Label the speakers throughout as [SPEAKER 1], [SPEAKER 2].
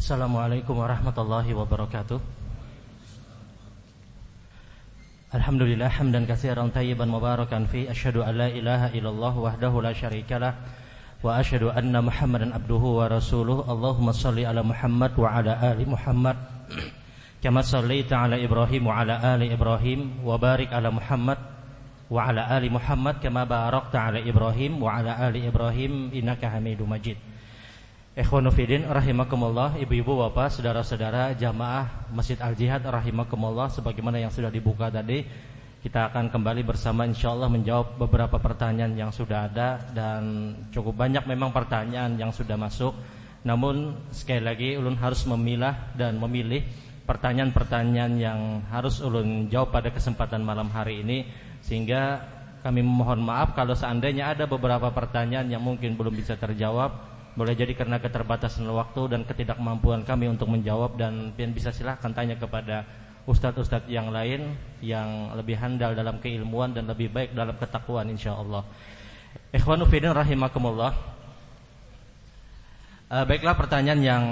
[SPEAKER 1] Assalamualaikum warahmatullahi wabarakatuh. Alhamdulillah hamdan katsiran tayyiban mubarakan fi asyhadu an la ilaha illallah wahdahu la syarikalah wa asyhadu anna muhammadan abduhu wa rasuluh. Allahumma salli ala Muhammad wa ala ali Muhammad. Kama sallaita ala Ibrahim wa ala ali Ibrahim wa barik ala Muhammad wa ala ali Muhammad kama barakta ala Ibrahim wa ala ali Ibrahim innaka Hamidum Majid Ikhwanufidin rahimakumullah Ibu-ibu bapak saudara-saudara jamaah Masjid Al-Jihad rahimakumullah Sebagaimana yang sudah dibuka tadi Kita akan kembali bersama insya Allah menjawab beberapa pertanyaan yang sudah ada Dan cukup banyak memang pertanyaan yang sudah masuk. Namun sekali lagi ulun harus memilah dan memilih Pertanyaan-pertanyaan yang harus ulun jawab pada kesempatan malam hari ini. Sehingga kami memohon maaf kalau seandainya ada beberapa pertanyaan yang mungkin belum bisa terjawab boleh jadi karena keterbatasan waktu dan ketidakmampuan kami untuk menjawab dan bisa silahkan tanya kepada ustadz-ustadz yang lain yang lebih handal dalam keilmuan dan lebih baik dalam ketakwaan insyaallah. Ikhwanu fillah rahimakumullah. Uh, baiklah pertanyaan yang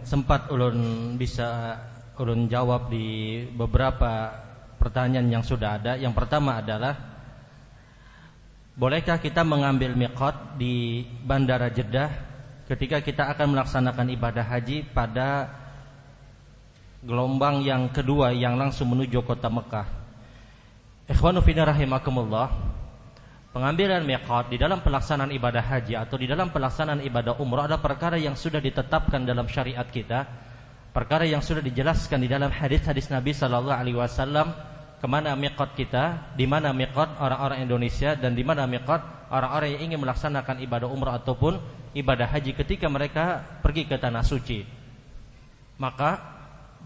[SPEAKER 1] sempat ulun bisa ulun jawab di beberapa pertanyaan yang sudah ada. Yang pertama adalah Bolehkah kita mengambil miqat di Bandara Jeddah ketika kita akan melaksanakan ibadah haji pada gelombang yang kedua yang langsung menuju kota Mekah. Ikhwanu fina rahimakumullah. Pengambilan miqat di dalam pelaksanaan ibadah haji atau di dalam pelaksanaan ibadah umrah adalah perkara yang sudah ditetapkan dalam syariat kita, perkara yang sudah dijelaskan di dalam hadis-hadis Nabi sallallahu alaihi wasallam ke mana miqat kita, di mana miqat orang-orang Indonesia dan di mana miqat orang-orang yang ingin melaksanakan ibadah umrah ataupun ibadah haji ketika mereka pergi ke tanah suci. Maka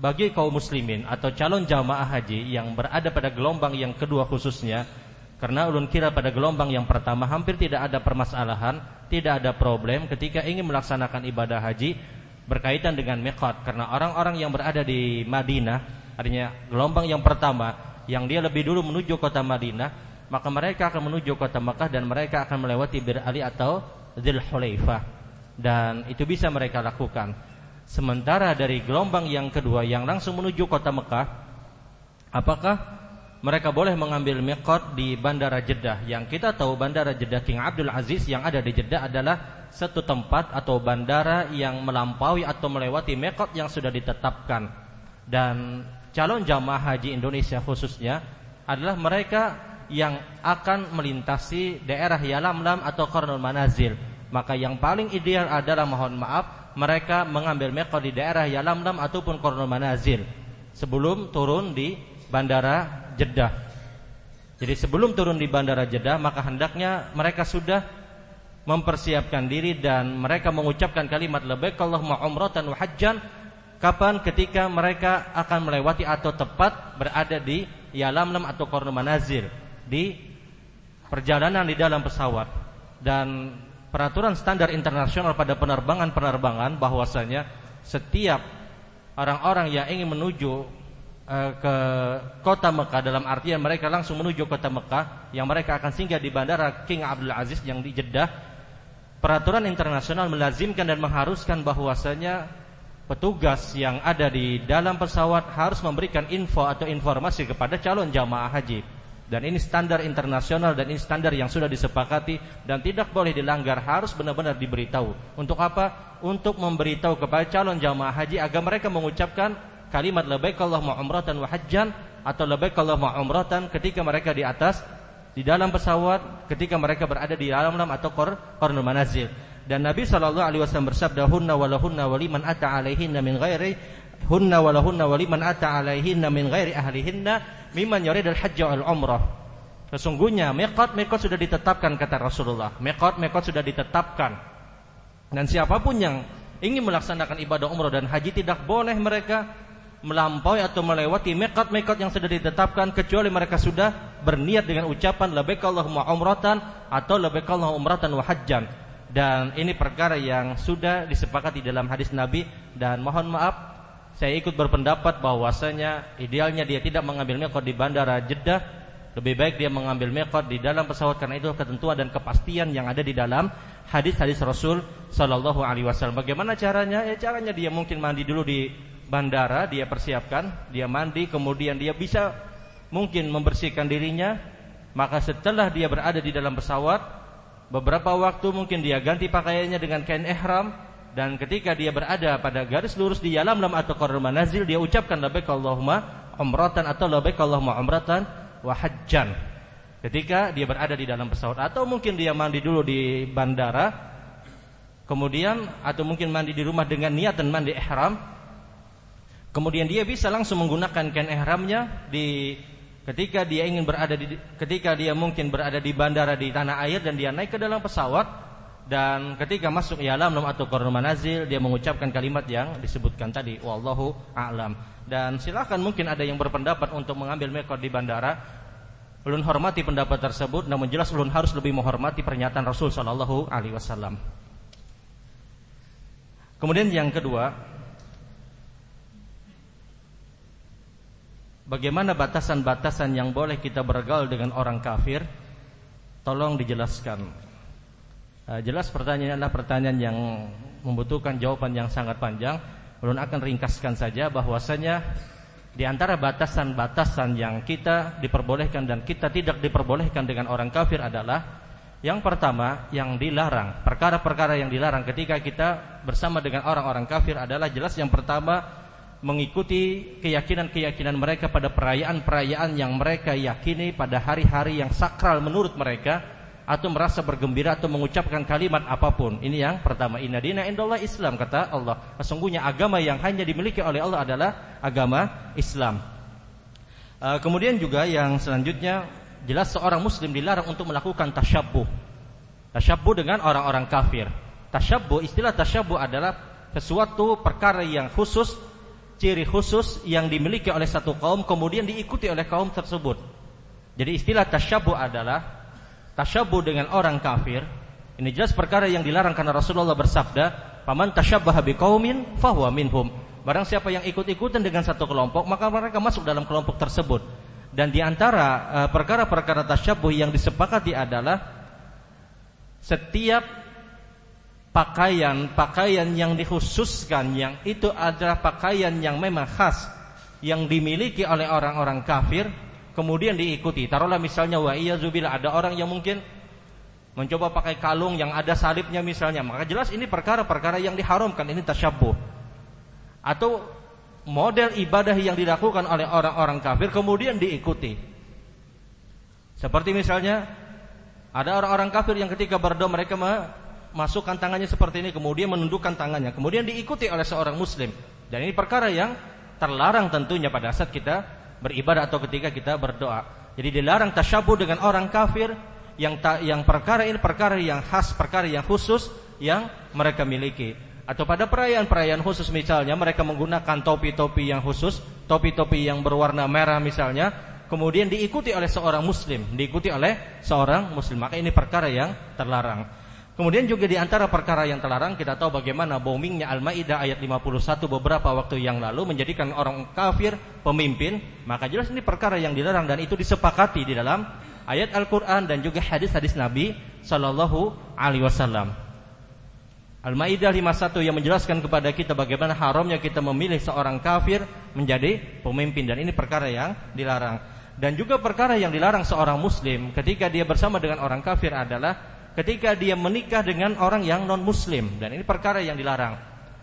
[SPEAKER 1] bagi kaum muslimin atau calon jamaah haji yang berada pada gelombang yang kedua khususnya karena ulun kira pada gelombang yang pertama hampir tidak ada permasalahan, tidak ada problem ketika ingin melaksanakan ibadah haji berkaitan dengan miqat karena orang-orang yang berada di Madinah artinya gelombang yang pertama yang dia lebih dulu menuju kota Madinah maka mereka akan menuju kota Makkah dan mereka akan melewati Bir Ali atau Dzul Hulaifah dan itu bisa mereka lakukan. Sementara dari gelombang yang kedua yang langsung menuju kota Mekah, apakah mereka boleh mengambil miqat di Bandara Jeddah? Yang kita tahu Bandara Jeddah King Abdul Aziz yang ada di Jeddah adalah satu tempat atau bandara yang melampaui atau melewati miqat yang sudah ditetapkan. Dan calon jamaah haji Indonesia khususnya adalah mereka yang akan melintasi daerah Yalamlam atau Qarnul Manazil. Maka yang paling ideal adalah mohon maaf mereka mengambil miqat di daerah Yalamlam ataupun Qarnul Manazil sebelum turun di Bandara Jeddah. Jadi sebelum turun di Bandara Jeddah maka hendaknya mereka sudah mempersiapkan diri dan mereka mengucapkan kalimat labbaik Allahumma umratan wa hajjan kapan ketika mereka akan melewati atau tepat berada di Yalamlam atau Qarnul Manazil di perjalanan di dalam pesawat. Dan peraturan standar internasional pada penerbangan-penerbangan bahwasanya setiap orang-orang yang ingin menuju uh, ke kota Mekah dalam artian mereka langsung menuju kota Mekah yang mereka akan singgah di bandara King Abdul Aziz yang di Jeddah peraturan internasional melazimkan dan mengharuskan bahwasanya petugas yang ada di dalam pesawat harus memberikan info atau informasi kepada calon jamaah haji dan ini standar internasional dan ini standar yang sudah disepakati dan tidak boleh dilanggar, harus benar-benar diberitahu. Untuk apa? Untuk memberitahu kepada calon jamaah haji agar mereka mengucapkan kalimat labbaik Allahumma umratan wa hajjan atau labbaik Allahumma umratan ketika mereka di atas di dalam pesawat, ketika mereka berada di dalam lam atau qor qarnul manazil. Dan Nabi sallallahu alaihi wasallam bersabda hunna walahunna waliman ata alaihinna min ghairi hunna walahunna waliman ata alaihinna min ghairi ahlihinna miman yuridul hajj wal umrah. Sesungguhnya miqat miqat sudah ditetapkan kata Rasulullah. Miqat miqat sudah ditetapkan. Dan siapa pun yang ingin melaksanakan ibadah umrah dan haji tidak boleh mereka melampaui atau melewati miqat-miqat yang sudah ditetapkan kecuali mereka sudah berniat dengan ucapan labbaik Allahumma umratan atau labbaik Allahumma umratan wa hajjan. Dan ini perkara yang sudah disepakati dalam hadis Nabi dan mohon maaf saya ikut berpendapat bahwasanya idealnya dia tidak mengambil miqat di bandara Jeddah lebih baik dia mengambil miqat di dalam pesawat karena itu ketentuan dan kepastian yang ada di dalam hadis-hadis Rasul Shallallahu Alaihi Wasallam. Bagaimana caranya? Ya caranya dia mungkin mandi dulu di bandara, dia persiapkan, dia mandi, kemudian dia bisa mungkin membersihkan dirinya. Maka setelah dia berada di dalam pesawat, beberapa waktu mungkin dia ganti pakaiannya dengan kain ihram dan ketika dia berada pada garis lurus di alam lam atau qarul manazil dia ucapkan labbaik Allahumma umratan atau labbaik Allahumma umratan wa hajjan. Ketika dia berada di dalam pesawat atau mungkin dia mandi dulu di bandara, kemudian atau mungkin mandi di rumah dengan niat dan mandi ihram, kemudian dia bisa langsung menggunakan kain ihramnya di ketika dia ingin berada di ketika dia mungkin berada di bandara di tanah air dan dia naik ke dalam pesawat dan ketika masuk ialam atau korun manazil dia mengucapkan kalimat yang disebutkan tadi wallahu a'lam dan silakan mungkin ada yang berpendapat untuk mengambil mekor di bandara. Ulun hormati pendapat tersebut, namun jelas ulun harus lebih menghormati pernyataan Rasul Wasallam. Kemudian yang kedua, bagaimana batasan-batasan yang boleh kita bergaul dengan orang kafir? Tolong dijelaskan. Eh, jelas pertanyaan adalah pertanyaan yang membutuhkan jawaban yang sangat panjang Ulun akan ringkaskan saja bahwasanya di antara batasan-batasan yang kita diperbolehkan dan kita tidak diperbolehkan dengan orang kafir adalah yang pertama yang dilarang, perkara-perkara yang dilarang ketika kita bersama dengan orang-orang kafir adalah jelas yang pertama mengikuti keyakinan-keyakinan mereka pada perayaan-perayaan yang mereka yakini pada hari-hari yang sakral menurut mereka atau merasa bergembira atau mengucapkan kalimat apa pun. Ini yang pertama. Inna dina indallah Islam kata Allah. Sesungguhnya agama yang hanya dimiliki oleh Allah adalah agama Islam. Uh, kemudian juga yang selanjutnya jelas seorang muslim dilarang untuk melakukan tasyabbuh. Tasyabbuh dengan orang-orang kafir. Tasyabbuh istilah tasyabbuh adalah sesuatu perkara yang khusus, ciri khusus yang dimiliki oleh satu kaum kemudian diikuti oleh kaum tersebut. Jadi istilah tasyabbuh adalah tasyabuh dengan orang kafir, ini jelas perkara yang dilarang karena Rasulullah bersabda, "Paman tasyabbaha biqaumin fahuwa minhum." Barang siapa yang ikut-ikutan dengan satu kelompok, maka mereka masuk dalam kelompok tersebut. Dan di antara uh, perkara-perkara tasyabuh yang disepakati adalah setiap pakaian-pakaian yang dikhususkan yang itu adalah pakaian yang memang khas yang dimiliki oleh orang-orang kafir kemudian diikuti. Taruhlah misalnya wa iya zubila ada orang yang mungkin mencoba pakai kalung yang ada salibnya misalnya, maka jelas ini perkara-perkara yang diharamkan, ini tasyabbuh. Atau model ibadah yang dilakukan oleh orang-orang kafir kemudian diikuti. Seperti misalnya ada orang-orang kafir yang ketika berdoa mereka memasukkan tangannya seperti ini kemudian menundukkan tangannya, kemudian diikuti oleh seorang muslim. Dan ini perkara yang terlarang tentunya pada saat kita beribadah atau ketika kita berdoa. Jadi dilarang tasyabuh dengan orang kafir yang ta, yang perkara ini perkara yang khas, perkara yang khusus yang mereka miliki. Atau pada perayaan-perayaan khusus misalnya mereka menggunakan topi-topi yang khusus, topi-topi yang berwarna merah misalnya, kemudian diikuti oleh seorang muslim, diikuti oleh seorang muslim. Maka ini perkara yang terlarang. Kemudian juga di antara perkara yang terlarang kita tahu bagaimana bombingnya Al-Maidah ayat 51 beberapa waktu yang lalu menjadikan orang kafir pemimpin, maka jelas ini perkara yang dilarang dan itu disepakati di dalam ayat Al-Qur'an dan juga hadis-hadis Nabi sallallahu alaihi wasallam. Al-Maidah 51 yang menjelaskan kepada kita bagaimana haramnya kita memilih seorang kafir menjadi pemimpin dan ini perkara yang dilarang. Dan juga perkara yang dilarang seorang muslim ketika dia bersama dengan orang kafir adalah ketika dia menikah dengan orang yang non muslim dan ini perkara yang dilarang.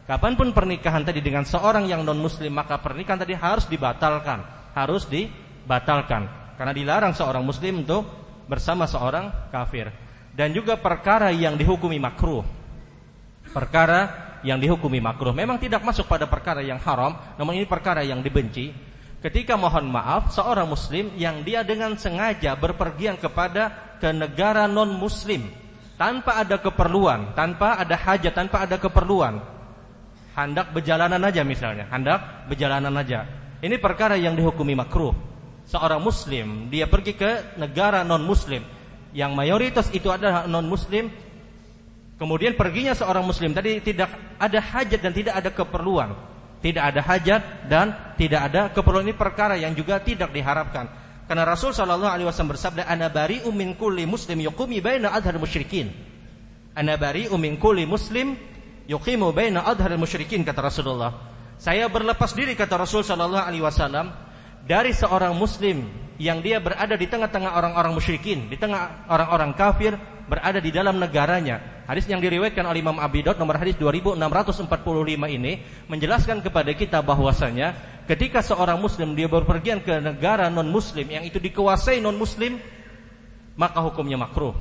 [SPEAKER 1] Kapan pun pernikahan tadi dengan seorang yang non muslim maka pernikahan tadi harus dibatalkan, harus dibatalkan karena dilarang seorang muslim untuk bersama seorang kafir. Dan juga perkara yang dihukumi makruh. Perkara yang dihukumi makruh memang tidak masuk pada perkara yang haram, namun ini perkara yang dibenci. Ketika mohon maaf seorang muslim yang dia dengan sengaja berpergian kepada ke negara non muslim tanpa ada keperluan, tanpa ada hajat, tanpa ada keperluan. Hendak berjalanan aja misalnya, hendak berjalanan aja. Ini perkara yang dihukumi makruh. Seorang muslim dia pergi ke negara non muslim yang mayoritas itu adalah non muslim kemudian perginya seorang muslim. Tadi tidak ada hajat dan tidak ada keperluan. Tidak ada hajat dan tidak ada keperluan. Ini perkara yang juga tidak diharapkan Karena Rasul Shallallahu Alaihi Wasallam bersabda, "Ana bari umin kulli muslim yukumi baina adhar musyrikin." Ana bari umin kulli muslim yuqimu baina adhar musyrikin kata Rasulullah. Saya berlepas diri kata Rasul Shallallahu Alaihi Wasallam dari seorang muslim yang dia berada di tengah-tengah orang-orang musyrikin, di tengah orang-orang kafir, berada di dalam negaranya. Hadis yang diriwayatkan oleh Imam Abi Daud nomor hadis 2645 ini menjelaskan kepada kita bahwasanya ketika seorang muslim dia berpergian ke negara non muslim yang itu dikuasai non muslim maka hukumnya makruh.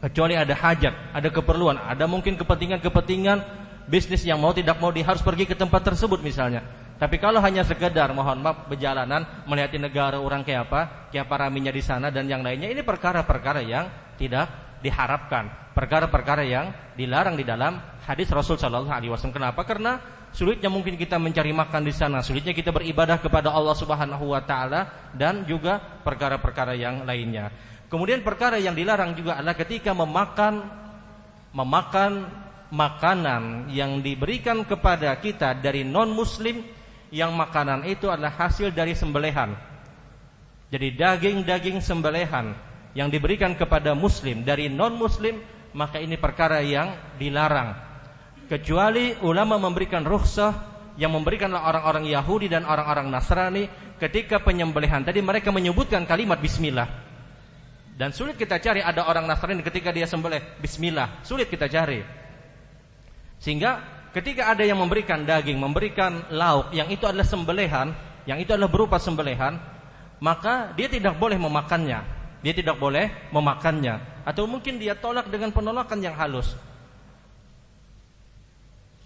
[SPEAKER 1] Kecuali ada hajat ada keperluan ada mungkin kepentingan-kepentingan bisnis yang mau tidak mau dia harus pergi ke tempat tersebut misalnya. Tapi kalau hanya sekedar mohon maaf perjalanan melihat negara orang kayak apa kayak apa raminya di sana dan yang lainnya ini perkara-perkara yang tidak diharapkan perkara-perkara yang dilarang di dalam hadis Rasul Shallallahu Alaihi Wasallam kenapa karena sulitnya mungkin kita mencari makan di sana, sulitnya kita beribadah kepada Allah Subhanahu wa taala dan juga perkara-perkara yang lainnya. Kemudian perkara yang dilarang juga adalah ketika memakan memakan makanan yang diberikan kepada kita dari non muslim yang makanan itu adalah hasil dari sembelihan. Jadi daging-daging sembelihan yang diberikan kepada muslim dari non muslim maka ini perkara yang dilarang. Kecuali ulama memberikan rukhsah yang memberikanlah orang-orang Yahudi dan orang-orang Nasrani ketika penyembelihan. Tadi mereka menyebutkan kalimat bismillah. Dan sulit kita cari ada orang Nasrani ketika dia sembelih bismillah. Sulit kita cari. Sehingga ketika ada yang memberikan daging memberikan lauk yang itu adalah sembelihan yang itu adalah berupa sembelihan maka dia tidak boleh memakannya. Dia tidak boleh memakannya atau mungkin dia tolak dengan penolakan yang halus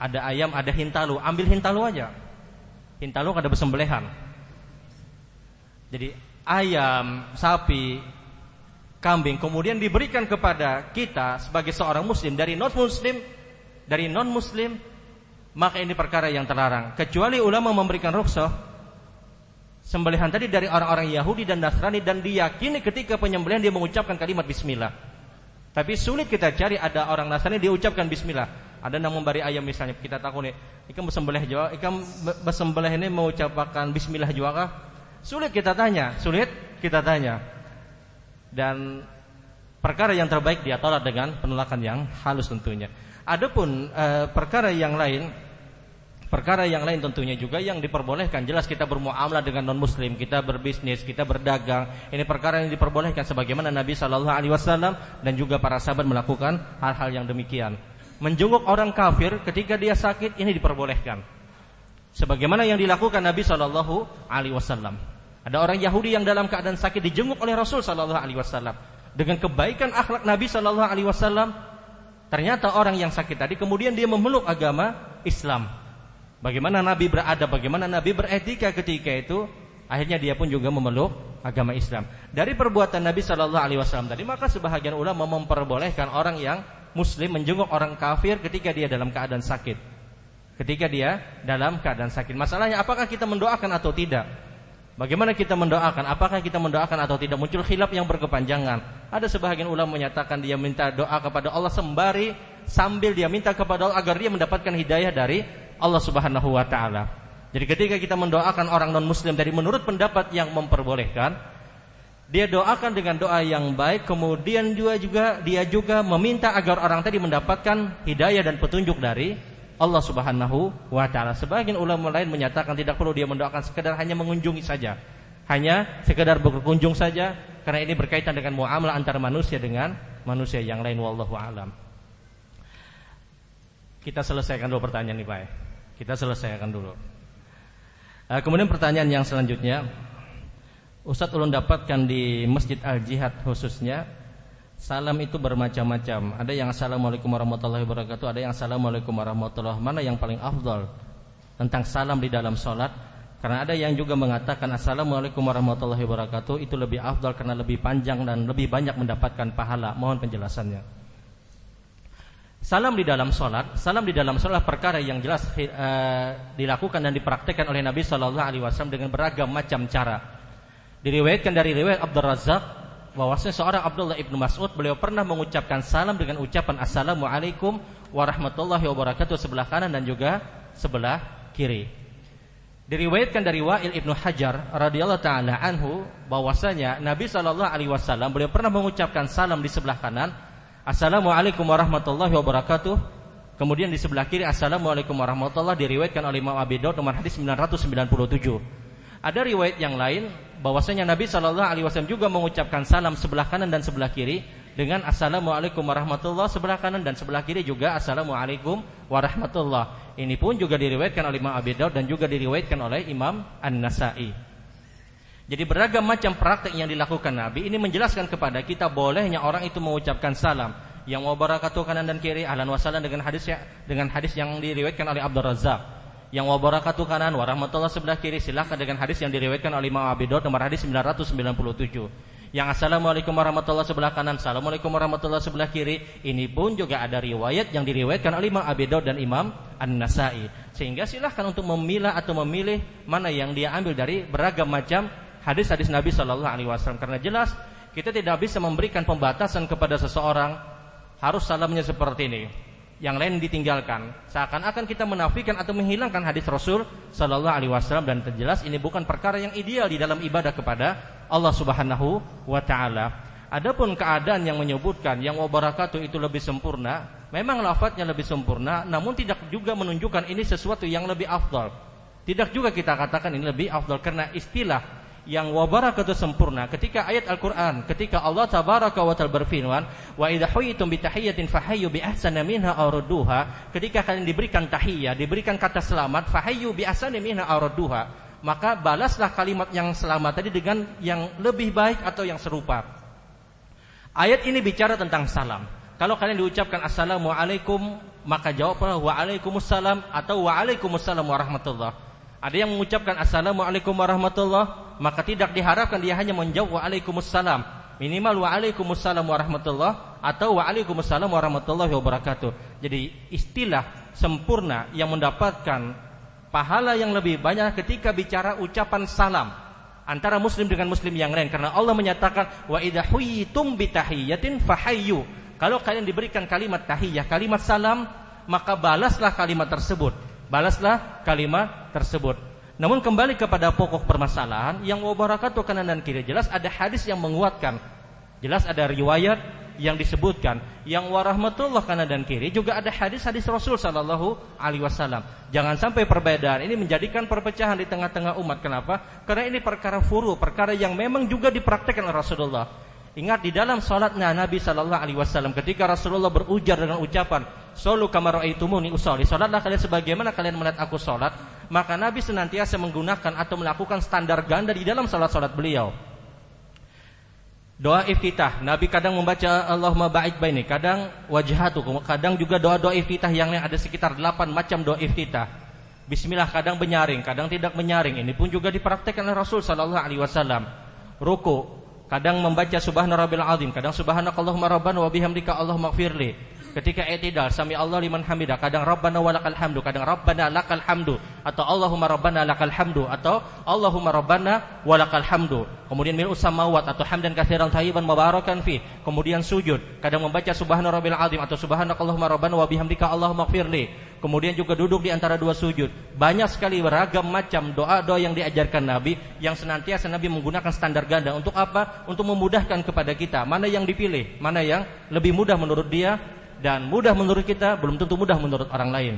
[SPEAKER 1] ada ayam, ada hintalu, ambil hintalu aja. Hintalu ada bersembelihan. Jadi ayam, sapi, kambing kemudian diberikan kepada kita sebagai seorang muslim dari non muslim, dari non muslim, maka ini perkara yang terlarang. Kecuali ulama memberikan rukhsah sembelihan tadi dari orang-orang Yahudi dan Nasrani dan diyakini ketika penyembelihan dia mengucapkan kalimat bismillah. Tapi sulit kita cari ada orang Nasrani dia ucapkan bismillah. Ada yang memberi ayam misalnya kita tahu nih, ikan bersembelih juga, ikan bersembelih ini mau ucapkan bismillah juga kah? Sulit kita tanya, sulit kita tanya. Dan perkara yang terbaik dia tolak dengan penolakan yang halus tentunya. Adapun e, perkara yang lain Perkara yang lain tentunya juga yang diperbolehkan Jelas kita bermuamalah dengan non muslim Kita berbisnis, kita berdagang Ini perkara yang diperbolehkan Sebagaimana Nabi SAW Dan juga para sahabat melakukan hal-hal yang demikian menjenguk orang kafir ketika dia sakit ini diperbolehkan. Sebagaimana yang dilakukan Nabi Shallallahu Alaihi Wasallam. Ada orang Yahudi yang dalam keadaan sakit dijenguk oleh Rasul Shallallahu Alaihi Wasallam. Dengan kebaikan akhlak Nabi Shallallahu Alaihi Wasallam, ternyata orang yang sakit tadi kemudian dia memeluk agama Islam. Bagaimana Nabi berada, bagaimana Nabi beretika ketika itu, akhirnya dia pun juga memeluk agama Islam. Dari perbuatan Nabi Shallallahu Alaihi Wasallam tadi, maka sebahagian ulama memperbolehkan orang yang muslim menjenguk orang kafir ketika dia dalam keadaan sakit. Ketika dia dalam keadaan sakit. Masalahnya apakah kita mendoakan atau tidak? Bagaimana kita mendoakan? Apakah kita mendoakan atau tidak? Muncul khilaf yang berkepanjangan. Ada sebagian ulama menyatakan dia minta doa kepada Allah sembari sambil dia minta kepada Allah agar dia mendapatkan hidayah dari Allah Subhanahu wa taala. Jadi ketika kita mendoakan orang non muslim dari menurut pendapat yang memperbolehkan, dia doakan dengan doa yang baik kemudian juga juga dia juga meminta agar orang tadi mendapatkan hidayah dan petunjuk dari Allah Subhanahu wa taala. Sebagian ulama lain menyatakan tidak perlu dia mendoakan sekedar hanya mengunjungi saja. Hanya sekedar berkunjung saja karena ini berkaitan dengan muamalah antara manusia dengan manusia yang lain wallahu alam. Kita selesaikan dulu pertanyaan ini, Pak. Kita selesaikan dulu. Eh, kemudian pertanyaan yang selanjutnya. Ustadz ulun dapatkan di Masjid Al-Jihad khususnya Salam itu bermacam-macam. Ada yang Assalamualaikum warahmatullahi wabarakatuh Ada yang Assalamualaikum warahmatullahi wabarakatuh. Mana yang paling afdol Tentang salam di dalam sholat? Karena ada yang juga mengatakan Assalamualaikum warahmatullahi wabarakatuh Itu lebih afdol karena lebih panjang dan lebih banyak mendapatkan pahala. Mohon penjelasannya Salam di dalam sholat Salam di dalam sholat perkara yang jelas uh, Dilakukan dan dipraktekkan oleh Nabi SAW Dengan beragam macam cara Diriwayatkan dari riwayat Abdul Razak bahwasanya seorang Abdullah ibnu Mas'ud beliau pernah mengucapkan salam dengan ucapan Assalamualaikum warahmatullahi wabarakatuh sebelah kanan dan juga sebelah kiri. Diriwayatkan dari Wa'il Ibnu Hajar radhiyallahu taala anhu bahwasanya Nabi sallallahu alaihi wasallam beliau pernah mengucapkan salam di sebelah kanan, Assalamualaikum warahmatullahi wabarakatuh. Kemudian di sebelah kiri Assalamualaikum warahmatullahi diriwayatkan oleh Imam Abi Daud nomor hadis 997. Ada riwayat yang lain bahwasanya Nabi sallallahu alaihi wasallam juga mengucapkan salam sebelah kanan dan sebelah kiri dengan Assalamualaikum warahmatullah sebelah kanan dan sebelah kiri juga Assalamualaikum warahmatullah. Ini pun juga diriwayatkan oleh Imam Abi Daud dan juga diriwayatkan oleh Imam An-Nasai. Jadi beragam macam praktek yang dilakukan Nabi ini menjelaskan kepada kita bolehnya orang itu mengucapkan salam. Yang wabarakatuh kanan dan kiri ahlan wasalam dengan hadis ya, dengan hadis yang diriwayatkan oleh Abdul Razak yang wabarakatuh kanan warahmatullah sebelah kiri silakan dengan hadis yang diriwayatkan oleh Imam Abi Daud nomor hadis 997 yang Assalamualaikum warahmatullahi sebelah kanan Assalamualaikum warahmatullahi sebelah kiri Ini pun juga ada riwayat yang diriwayatkan oleh Imam Abi Daud dan Imam An-Nasai. Sehingga silahkan untuk memilah atau memilih Mana yang dia ambil dari beragam macam Hadis-hadis Nabi Shallallahu Alaihi Wasallam Karena jelas kita tidak bisa memberikan pembatasan kepada seseorang Harus salamnya seperti ini yang lain ditinggalkan seakan-akan kita menafikan atau menghilangkan hadis Rasul sallallahu alaihi wasallam dan terjelas ini bukan perkara yang ideal di dalam ibadah kepada Allah Subhanahu wa taala. Adapun keadaan yang menyebutkan yang wabarakatuh itu lebih sempurna, memang lafadznya lebih sempurna namun tidak juga menunjukkan ini sesuatu yang lebih afdal. Tidak juga kita katakan ini lebih afdal karena istilah yang wabarakatuh sempurna. Ketika ayat Al-Qur'an ketika Allah tabaraka wa taala berfirman wa idza huyitum bi tahiyyatin fahayyu bi ahsana minha aw rudduha ketika kalian diberikan tahiyah diberikan kata selamat fahayyu bi ahsana minha aw rudduha maka balaslah kalimat yang selamat tadi dengan yang lebih baik atau yang serupa. Ayat ini bicara tentang salam. Kalau kalian diucapkan assalamualaikum maka jawablah waalaikumsalam atau waalaikumsalam warahmatullahi ada yang mengucapkan Assalamualaikum warahmatullah. Maka tidak diharapkan dia hanya menjawab Waalaikumsalam. Minimal Waalaikumsalam warahmatullah Atau Waalaikumsalam warahmatullahi wabarakatuh. Jadi istilah sempurna yang mendapatkan Pahala yang lebih banyak ketika bicara ucapan salam Antara muslim dengan muslim yang lain. Karena Allah menyatakan Wa idha huyitum bitahiyatin fahayyu. Kalau kalian diberikan kalimat tahiyah Kalimat salam Maka balaslah kalimat tersebut balaslah kalimat tersebut. Namun kembali kepada pokok permasalahan yang wabarakatuh kanan dan kiri jelas ada hadis yang menguatkan. Jelas ada riwayat yang disebutkan yang warahmatullah kanan dan kiri juga ada hadis-hadis Rasul sallallahu alaihi wasallam. Jangan sampai perbedaan ini menjadikan perpecahan di tengah-tengah umat. Kenapa? Karena ini perkara furu, perkara yang memang juga dipraktekkan Rasulullah. Ingat di dalam salatnya Nabi sallallahu alaihi wasallam ketika Rasulullah berujar dengan ucapan, "Sallu kama raaitumuni usolli." Salatlah kalian sebagaimana kalian melihat aku salat. Maka Nabi senantiasa menggunakan atau melakukan standar ganda di dalam salat-salat beliau. Doa iftitah, Nabi kadang membaca Allahumma ba'id baini, kadang wajhatu, kadang juga doa-doa iftitah yang ada sekitar 8 macam doa iftitah. Bismillah kadang menyaring, kadang tidak menyaring. Ini pun juga dipraktekkan oleh Rasul sallallahu alaihi wasallam. Ruku, Kadang membaca subhana rabbil azim, kadang subhanakallahumma rabbana wa bihamdika allahumma ighfirli. Ketika i'tidal sami Allah liman hamidah, kadang rabbana walakal hamdu, kadang rabbana lakal hamdu atau Allahumma rabbana lakal hamdu atau Allahumma rabbana walakal hamdu. Kemudian mil samawat atau hamdan katsiran thayyiban mubarakan fi. Kemudian sujud, kadang membaca subhana rabbil azim atau subhanakallahumma rabbana wa bihamdika allahumma ighfirli. Kemudian juga duduk di antara dua sujud. Banyak sekali beragam macam doa-doa yang diajarkan Nabi yang senantiasa Nabi menggunakan standar ganda untuk apa? Untuk memudahkan kepada kita mana yang dipilih, mana yang lebih mudah menurut dia dan mudah menurut kita belum tentu mudah menurut orang lain.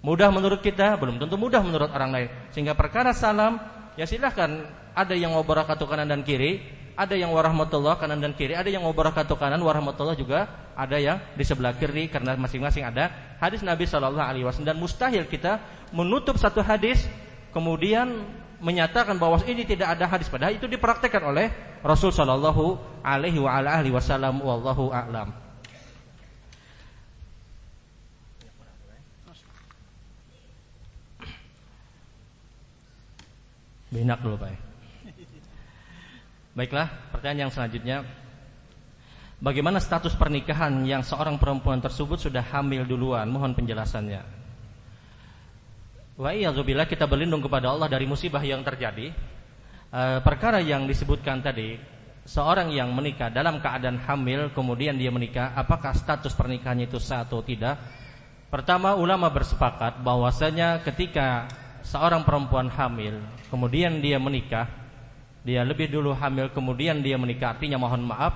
[SPEAKER 1] Mudah menurut kita belum tentu mudah menurut orang lain. Sehingga perkara salam ya silahkan ada yang wabarakatuh kanan dan kiri, ada yang warahmatullah kanan dan kiri, ada yang wabarakatuh kanan, warahmatullah juga ada yang di sebelah kiri karena masing-masing ada hadis Nabi Shallallahu alaihi dan mustahil kita menutup satu hadis kemudian menyatakan bahwa ini tidak ada hadis padahal itu dipraktekkan oleh Rasul Shallallahu alaihi wasallam wallahu a'lam. Benak dulu Pak. Baiklah, pertanyaan yang selanjutnya. Bagaimana status pernikahan yang seorang perempuan tersebut sudah hamil duluan? Mohon penjelasannya. Wa iyadzubillah kita berlindung kepada Allah dari musibah yang terjadi. E, perkara yang disebutkan tadi, seorang yang menikah dalam keadaan hamil kemudian dia menikah, apakah status pernikahannya itu sah atau tidak? Pertama ulama bersepakat bahwasanya ketika seorang perempuan hamil, kemudian dia menikah, dia lebih dulu hamil, kemudian dia menikah, artinya mohon maaf,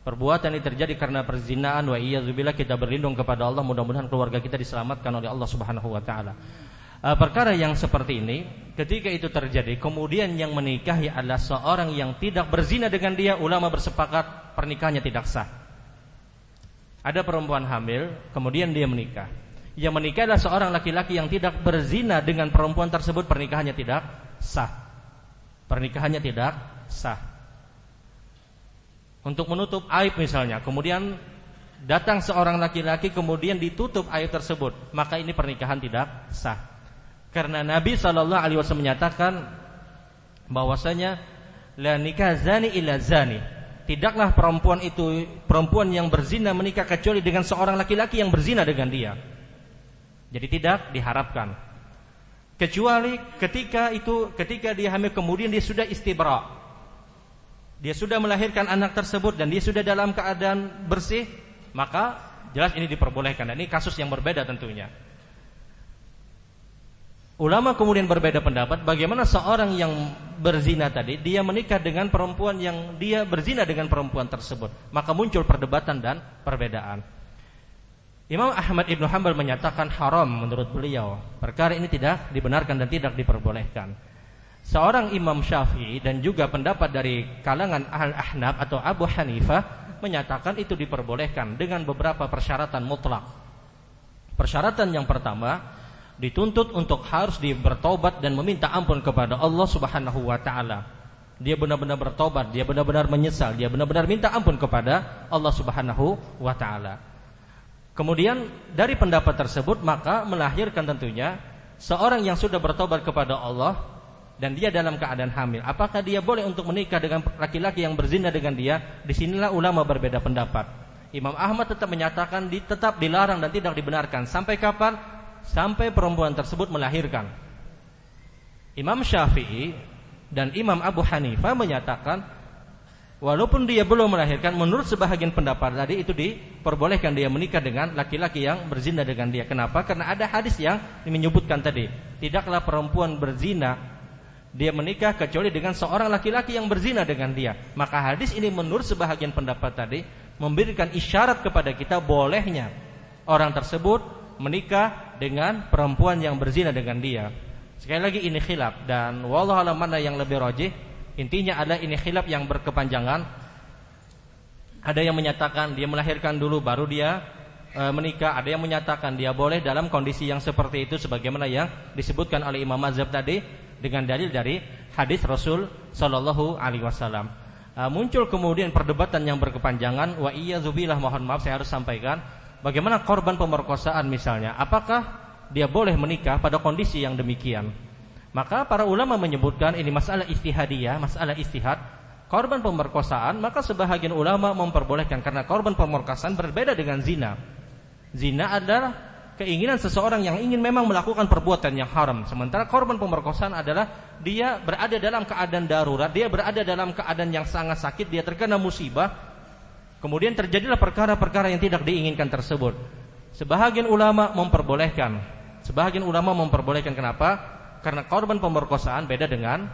[SPEAKER 1] perbuatan ini terjadi karena perzinaan wa iyadzubillah kita berlindung kepada Allah, mudah-mudahan keluarga kita diselamatkan oleh Allah Subhanahu wa taala. Uh, perkara yang seperti ini, ketika itu terjadi, kemudian yang menikahi adalah seorang yang tidak berzina dengan dia, ulama bersepakat pernikahannya tidak sah. Ada perempuan hamil, kemudian dia menikah yang menikah adalah seorang laki-laki yang tidak berzina dengan perempuan tersebut pernikahannya tidak sah. Pernikahannya tidak sah. Untuk menutup aib misalnya, kemudian datang seorang laki-laki kemudian ditutup aib tersebut, maka ini pernikahan tidak sah. Karena Nabi Shallallahu alaihi wasallam menyatakan bahwasanya la nikah zani illa zani. Tidaklah perempuan itu perempuan yang berzina menikah kecuali dengan seorang laki-laki yang berzina dengan dia. Jadi tidak diharapkan. Kecuali ketika itu ketika dia hamil kemudian dia sudah istibra. Dia sudah melahirkan anak tersebut dan dia sudah dalam keadaan bersih, maka jelas ini diperbolehkan. Dan ini kasus yang berbeda tentunya. Ulama kemudian berbeda pendapat bagaimana seorang yang berzina tadi dia menikah dengan perempuan yang dia berzina dengan perempuan tersebut. Maka muncul perdebatan dan perbedaan. Imam Ahmad Ibn Hanbal menyatakan haram menurut beliau. Perkara ini tidak dibenarkan dan tidak diperbolehkan. Seorang Imam Syafi'i dan juga pendapat dari kalangan Al-Ahnaf atau Abu Hanifah menyatakan itu diperbolehkan dengan beberapa persyaratan mutlak. Persyaratan yang pertama dituntut untuk harus bertobat dan meminta ampun kepada Allah Subhanahu wa taala. Dia benar-benar bertobat, dia benar-benar menyesal, dia benar-benar minta ampun kepada Allah Subhanahu wa taala. Kemudian dari pendapat tersebut maka melahirkan tentunya seorang yang sudah bertobat kepada Allah dan dia dalam keadaan hamil. Apakah dia boleh untuk menikah dengan laki-laki yang berzina dengan dia? Di sinilah ulama berbeda pendapat. Imam Ahmad tetap menyatakan tetap dilarang dan tidak dibenarkan. Sampai kapan? Sampai perempuan tersebut melahirkan. Imam Syafi'i dan Imam Abu Hanifah menyatakan Walaupun dia belum melahirkan, menurut sebahagian pendapat tadi itu diperbolehkan dia menikah dengan laki-laki yang berzina dengan dia. Kenapa? Karena ada hadis yang menyebutkan tadi, tidaklah perempuan berzina dia menikah kecuali dengan seorang laki-laki yang berzina dengan dia. Maka hadis ini menurut sebahagian pendapat tadi memberikan isyarat kepada kita bolehnya orang tersebut menikah dengan perempuan yang berzina dengan dia. Sekali lagi ini khilaf dan wallahu mana yang lebih rajih Intinya ada ini khilaf yang berkepanjangan. Ada yang menyatakan dia melahirkan dulu baru dia e, menikah. Ada yang menyatakan dia boleh dalam kondisi yang seperti itu sebagaimana yang disebutkan oleh Imam Mazhab tadi dengan dalil dari hadis Rasul Shallallahu alaihi wasallam. E, muncul kemudian perdebatan yang berkepanjangan wa iya zubilah mohon maaf saya harus sampaikan bagaimana korban pemerkosaan misalnya apakah dia boleh menikah pada kondisi yang demikian maka para ulama menyebutkan ini masalah istihadiyah, masalah istihad, korban pemerkosaan, maka sebahagian ulama memperbolehkan karena korban pemerkosaan berbeda dengan zina. Zina adalah keinginan seseorang yang ingin memang melakukan perbuatan yang haram. Sementara korban pemerkosaan adalah dia berada dalam keadaan darurat, dia berada dalam keadaan yang sangat sakit, dia terkena musibah, kemudian terjadilah perkara-perkara yang tidak diinginkan tersebut. Sebahagian ulama memperbolehkan. Sebahagian ulama memperbolehkan kenapa? Karena korban pemerkosaan beda dengan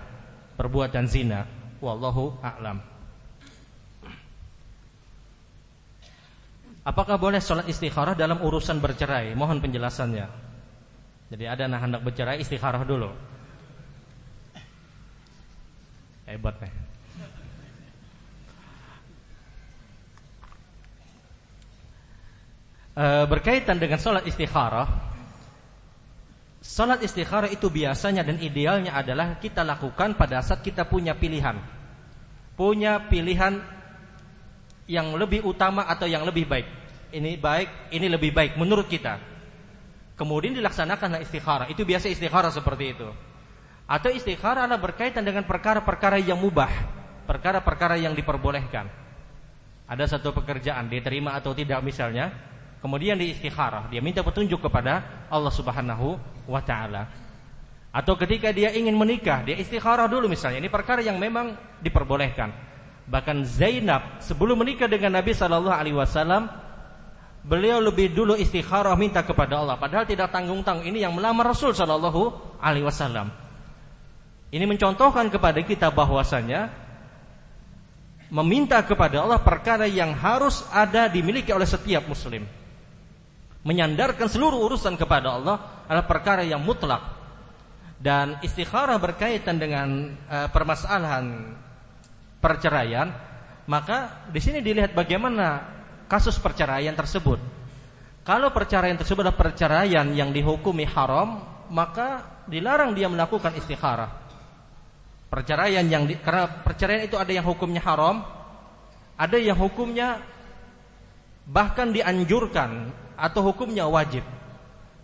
[SPEAKER 1] perbuatan zina. Wallahu a'lam. Apakah boleh sholat istikharah dalam urusan bercerai? Mohon penjelasannya. Jadi ada anak hendak bercerai istikharah dulu. Hebat nih. E, berkaitan dengan sholat istikharah Salat istikharah itu biasanya dan idealnya adalah kita lakukan pada saat kita punya pilihan. Punya pilihan yang lebih utama atau yang lebih baik. Ini baik, ini lebih baik menurut kita. Kemudian dilaksanakanlah istikharah. Itu biasa istikharah seperti itu. Atau istikharah adalah berkaitan dengan perkara-perkara yang mubah, perkara-perkara yang diperbolehkan. Ada satu pekerjaan diterima atau tidak misalnya, kemudian di istikharah, dia minta petunjuk kepada Allah Subhanahu wa taala. Atau ketika dia ingin menikah, dia istikharah dulu misalnya. Ini perkara yang memang diperbolehkan. Bahkan Zainab sebelum menikah dengan Nabi sallallahu alaihi wasallam beliau lebih dulu istikharah minta kepada Allah padahal tidak tanggung-tanggung ini yang melamar Rasul sallallahu alaihi wasallam. Ini mencontohkan kepada kita bahwasanya meminta kepada Allah perkara yang harus ada dimiliki oleh setiap muslim. Menyandarkan seluruh urusan kepada Allah adalah perkara yang mutlak. Dan istikharah berkaitan dengan uh, permasalahan perceraian, maka di sini dilihat bagaimana kasus perceraian tersebut. Kalau perceraian tersebut adalah perceraian yang dihukumi haram, maka dilarang dia melakukan istikharah. Perceraian yang di, karena perceraian itu ada yang hukumnya haram, ada yang hukumnya bahkan dianjurkan atau hukumnya wajib.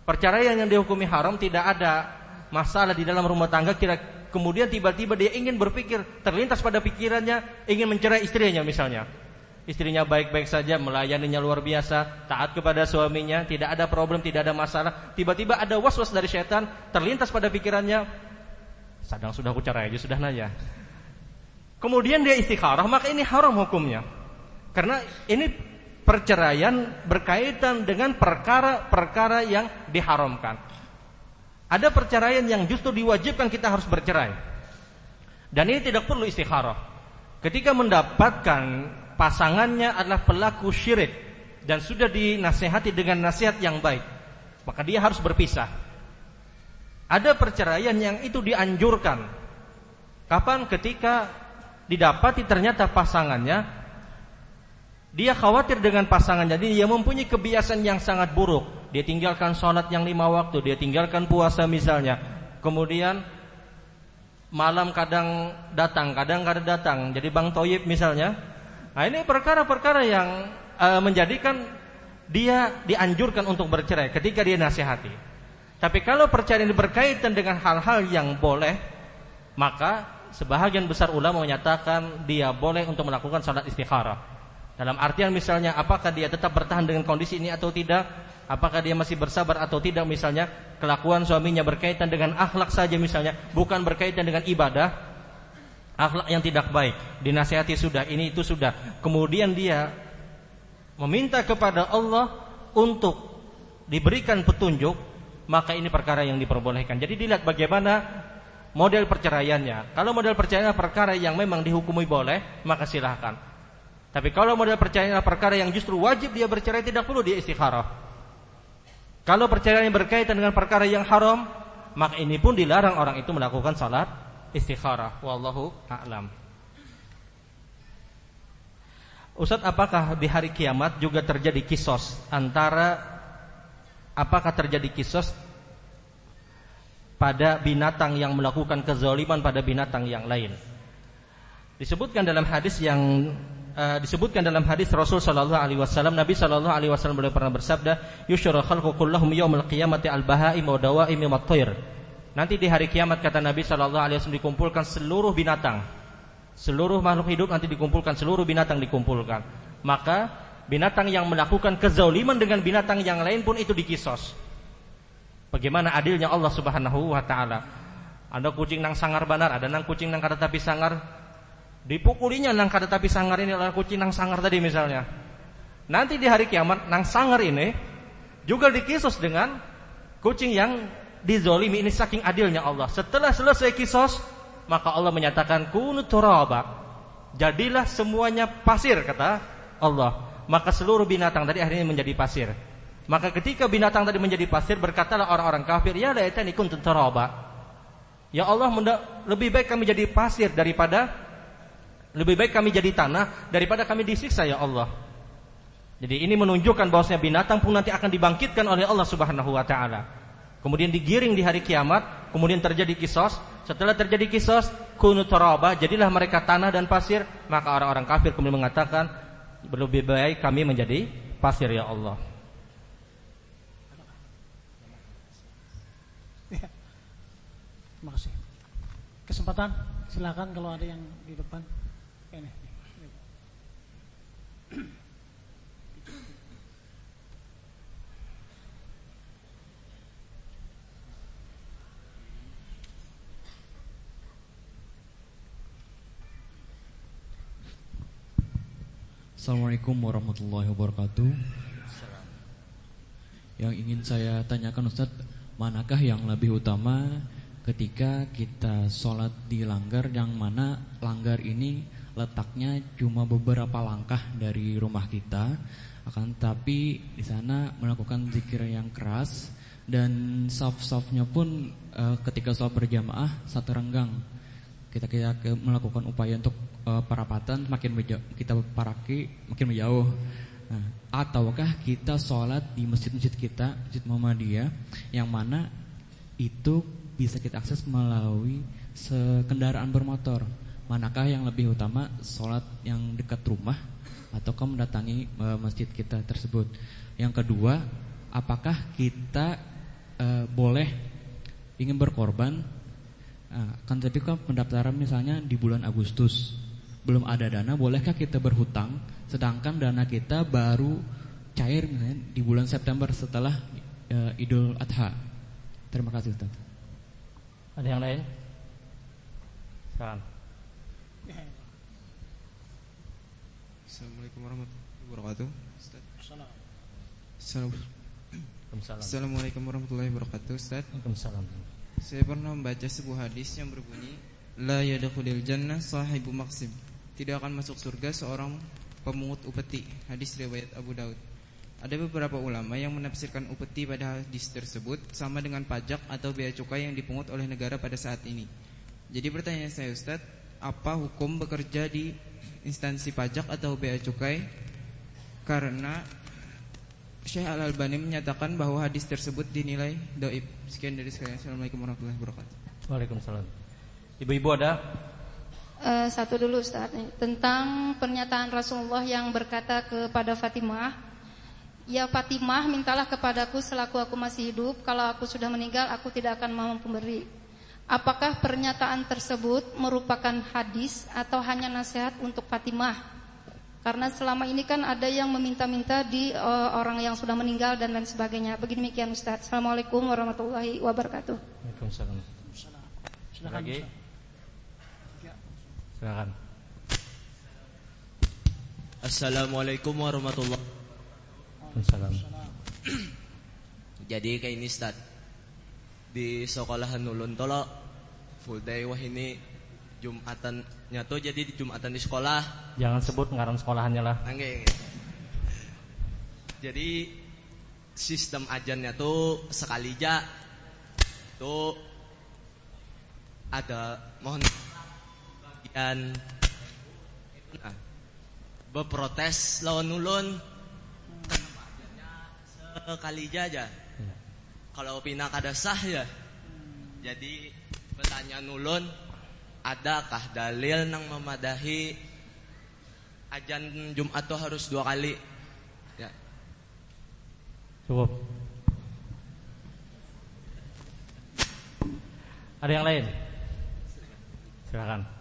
[SPEAKER 1] Perceraian yang dihukumi haram tidak ada masalah di dalam rumah tangga kira kemudian tiba-tiba dia ingin berpikir terlintas pada pikirannya ingin mencerai istrinya misalnya istrinya baik-baik saja, melayaninya luar biasa, taat kepada suaminya, tidak ada problem, tidak ada masalah. Tiba-tiba ada was-was dari setan terlintas pada pikirannya, sadang sudah aku cerai aja sudah nanya. Kemudian dia istikharah, maka ini haram hukumnya. Karena ini perceraian berkaitan dengan perkara-perkara yang diharamkan. Ada perceraian yang justru diwajibkan kita harus bercerai. Dan ini tidak perlu istikharah. Ketika mendapatkan pasangannya adalah pelaku syirik dan sudah dinasehati dengan nasihat yang baik, maka dia harus berpisah. Ada perceraian yang itu dianjurkan. Kapan ketika didapati ternyata pasangannya dia khawatir dengan pasangannya, jadi dia mempunyai kebiasaan yang sangat buruk. Dia tinggalkan sholat yang lima waktu, dia tinggalkan puasa misalnya. Kemudian malam kadang datang, kadang kadang datang. Jadi Bang Toyib misalnya, Nah ini perkara-perkara yang uh, menjadikan dia dianjurkan untuk bercerai ketika dia nasihati. Tapi kalau perceraian berkaitan dengan hal-hal yang boleh, maka sebahagian besar ulama menyatakan dia boleh untuk melakukan salat istikharah. Dalam artian misalnya apakah dia tetap bertahan dengan kondisi ini atau tidak, apakah dia masih bersabar atau tidak misalnya, kelakuan suaminya berkaitan dengan akhlak saja misalnya, bukan berkaitan dengan ibadah, akhlak yang tidak baik, dinasihati sudah, ini itu sudah. Kemudian dia meminta kepada Allah untuk diberikan petunjuk, maka ini perkara yang diperbolehkan. Jadi dilihat bagaimana model perceraiannya. Kalau model perceraian perkara yang memang dihukumi boleh, maka silahkan. Tapi kalau model perceraian perkara yang justru wajib dia bercerai tidak perlu dia istikharah. Kalau perceraian berkaitan dengan perkara yang haram, maka ini pun dilarang orang itu melakukan salat istikharah wallahu a'lam. Ustaz, apakah di hari kiamat juga terjadi kisos antara apakah terjadi kisos pada binatang yang melakukan kezaliman pada binatang yang lain? Disebutkan dalam hadis yang uh, disebutkan dalam hadis Rasul sallallahu alaihi wasallam Nabi sallallahu alaihi wasallam beliau pernah bersabda yusyra khalqu kullahum yaumil qiyamati al-bahaim wa dawaim wa Nanti di hari kiamat kata Nabi Shallallahu Alaihi Wasallam dikumpulkan seluruh binatang, seluruh makhluk hidup nanti dikumpulkan seluruh binatang dikumpulkan. Maka binatang yang melakukan kezaliman dengan binatang yang lain pun itu dikisos. Bagaimana adilnya Allah Subhanahu Wa Taala? Ada kucing nang sangar banar, ada nang kucing nang kata tapi sangar, dipukulinya nang kata tapi sangar ini adalah kucing nang sangar tadi misalnya. Nanti di hari kiamat nang sangar ini juga dikisos dengan kucing yang dizolimi ini saking adilnya Allah. Setelah selesai kisos, maka Allah menyatakan kunu turaba. Jadilah semuanya pasir kata Allah. Maka seluruh binatang tadi akhirnya menjadi pasir. Maka ketika binatang tadi menjadi pasir berkatalah orang-orang kafir, ya laitani kuntu turaba. Ya Allah, lebih baik kami jadi pasir daripada lebih baik kami jadi tanah daripada kami disiksa ya Allah. Jadi ini menunjukkan bahwasanya binatang pun nanti akan dibangkitkan oleh Allah Subhanahu wa taala kemudian digiring di hari kiamat, kemudian terjadi kisos. Setelah terjadi kisos, kunu taraba, jadilah mereka tanah dan pasir, maka orang-orang kafir kemudian mengatakan, lebih baik kami menjadi pasir ya Allah.
[SPEAKER 2] Ya. Terima kasih. Kesempatan, silakan kalau ada yang di depan.
[SPEAKER 3] Assalamualaikum warahmatullahi wabarakatuh. Yang ingin saya tanyakan Ustadz, manakah yang lebih utama ketika kita sholat di langgar yang mana langgar ini letaknya cuma beberapa langkah dari rumah kita akan tapi di sana melakukan zikir yang keras dan saf-safnya pun uh, ketika sholat berjamaah satu renggang kita kita melakukan upaya untuk uh, parapatan makin kita paraki makin menjauh Nah, ataukah kita sholat di masjid-masjid kita, masjid Muhammadiyah, yang mana itu bisa kita akses melalui kendaraan bermotor. Manakah yang lebih utama, sholat yang dekat rumah, ataukah mendatangi uh, masjid kita tersebut? Yang kedua, apakah kita uh, boleh ingin berkorban? Uh, kan tapi kan pendaftaran misalnya di bulan Agustus belum ada dana, bolehkah kita berhutang? Sedangkan dana kita baru cair misalnya di bulan September setelah uh, Idul Adha. Terima kasih Ustaz.
[SPEAKER 1] Ada yang lain? Sekarang.
[SPEAKER 4] Assalamualaikum warahmatullahi wabarakatuh. Assalamualaikum warahmatullahi wabarakatuh, Ustaz.
[SPEAKER 1] Waalaikumsalam.
[SPEAKER 4] Saya pernah membaca sebuah hadis yang berbunyi, La yadkhulul jannah sahibu maksim tidak akan masuk surga seorang pemungut upeti. Hadis riwayat Abu Daud. Ada beberapa ulama yang menafsirkan upeti pada hadis tersebut sama dengan pajak atau bea cukai yang dipungut oleh negara pada saat ini. Jadi pertanyaan saya Ustaz, apa hukum bekerja di instansi pajak atau bea cukai? Karena Syekh Al-Albani menyatakan bahwa hadis tersebut dinilai doib. Sekian dari saya. Assalamualaikum warahmatullahi wabarakatuh.
[SPEAKER 1] Waalaikumsalam. Ibu-ibu ada
[SPEAKER 5] Uh, satu dulu Ustaz Tentang pernyataan Rasulullah yang berkata kepada Fatimah Ya Fatimah mintalah kepadaku selaku aku masih hidup Kalau aku sudah meninggal aku tidak akan mampu memberi Apakah pernyataan tersebut merupakan hadis Atau hanya nasihat untuk Fatimah? Karena selama ini kan ada yang meminta-minta di uh, orang yang sudah meninggal dan lain sebagainya. Begini demikian Ustaz Assalamualaikum warahmatullahi wabarakatuh.
[SPEAKER 1] Waalaikumsalam. Silakan Lagi? Silakan.
[SPEAKER 6] Assalamualaikum warahmatullahi
[SPEAKER 1] wabarakatuh.
[SPEAKER 6] Jadi kayak ini Ustaz. Di sekolahan nulun tolo full day wah ini Jumatan nyatu jadi di Jumatan di sekolah.
[SPEAKER 1] Jangan sebut ngaran sekolahannya lah.
[SPEAKER 6] Nggak, Jadi sistem ajannya tuh sekali aja tuh ada mohon dan nah, berprotes lawan ulun sekali aja. Kalau pina kada sah ya. Jadi bertanya nulun adakah dalil nang memadahi ajan Jumat itu harus dua kali? Ya.
[SPEAKER 1] Cukup. Ada yang lain? Silakan.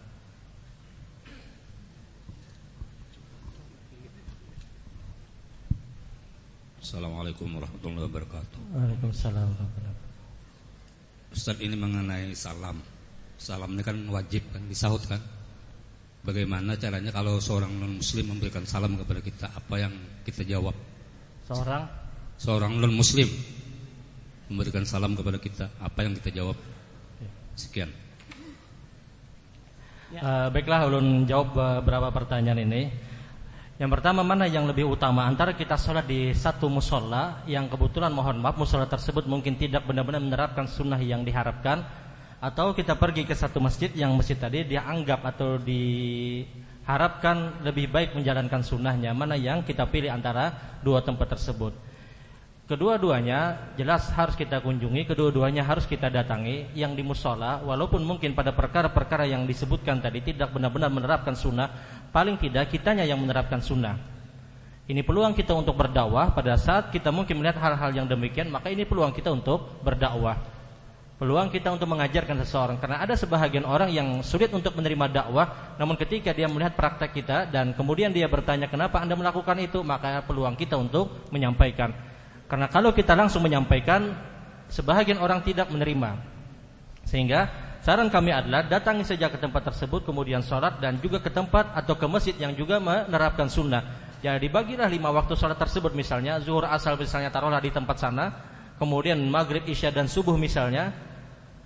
[SPEAKER 7] Assalamualaikum warahmatullahi wabarakatuh.
[SPEAKER 1] Waalaikumsalam warahmatullahi wabarakatuh.
[SPEAKER 7] Ustaz ini mengenai salam. Salam ini kan wajib kan disahut kan. Bagaimana caranya kalau seorang non muslim memberikan salam kepada kita apa yang kita jawab?
[SPEAKER 1] Seorang
[SPEAKER 7] seorang non muslim memberikan salam kepada kita apa yang kita jawab? Sekian.
[SPEAKER 1] Ya. Uh, baiklah ulun jawab beberapa pertanyaan ini. Yang pertama mana yang lebih utama? Antara kita sholat di satu musola yang kebetulan mohon maaf musola tersebut mungkin tidak benar-benar menerapkan sunnah yang diharapkan atau kita pergi ke satu masjid yang masjid tadi dia anggap atau diharapkan lebih baik menjalankan sunnahnya. Mana yang kita pilih antara dua tempat tersebut. Kedua-duanya jelas harus kita kunjungi, kedua-duanya harus kita datangi. Yang di musola walaupun mungkin pada perkara-perkara yang disebutkan tadi tidak benar-benar menerapkan sunnah, paling tidak kitanya yang menerapkan sunnah. Ini peluang kita untuk berdakwah pada saat kita mungkin melihat hal-hal yang demikian, maka ini peluang kita untuk berdakwah. Peluang kita untuk mengajarkan seseorang karena ada sebahagian orang yang sulit untuk menerima dakwah, namun ketika dia melihat praktek kita dan kemudian dia bertanya kenapa Anda melakukan itu, maka peluang kita untuk menyampaikan. Karena kalau kita langsung menyampaikan Sebahagian orang tidak menerima Sehingga saran kami adalah Datangi saja ke tempat tersebut Kemudian sholat dan juga ke tempat atau ke masjid Yang juga menerapkan sunnah. Jadi bagilah lima waktu sholat tersebut misalnya zuhur asal misalnya taruhlah di tempat sana, kemudian maghrib isya dan subuh misalnya.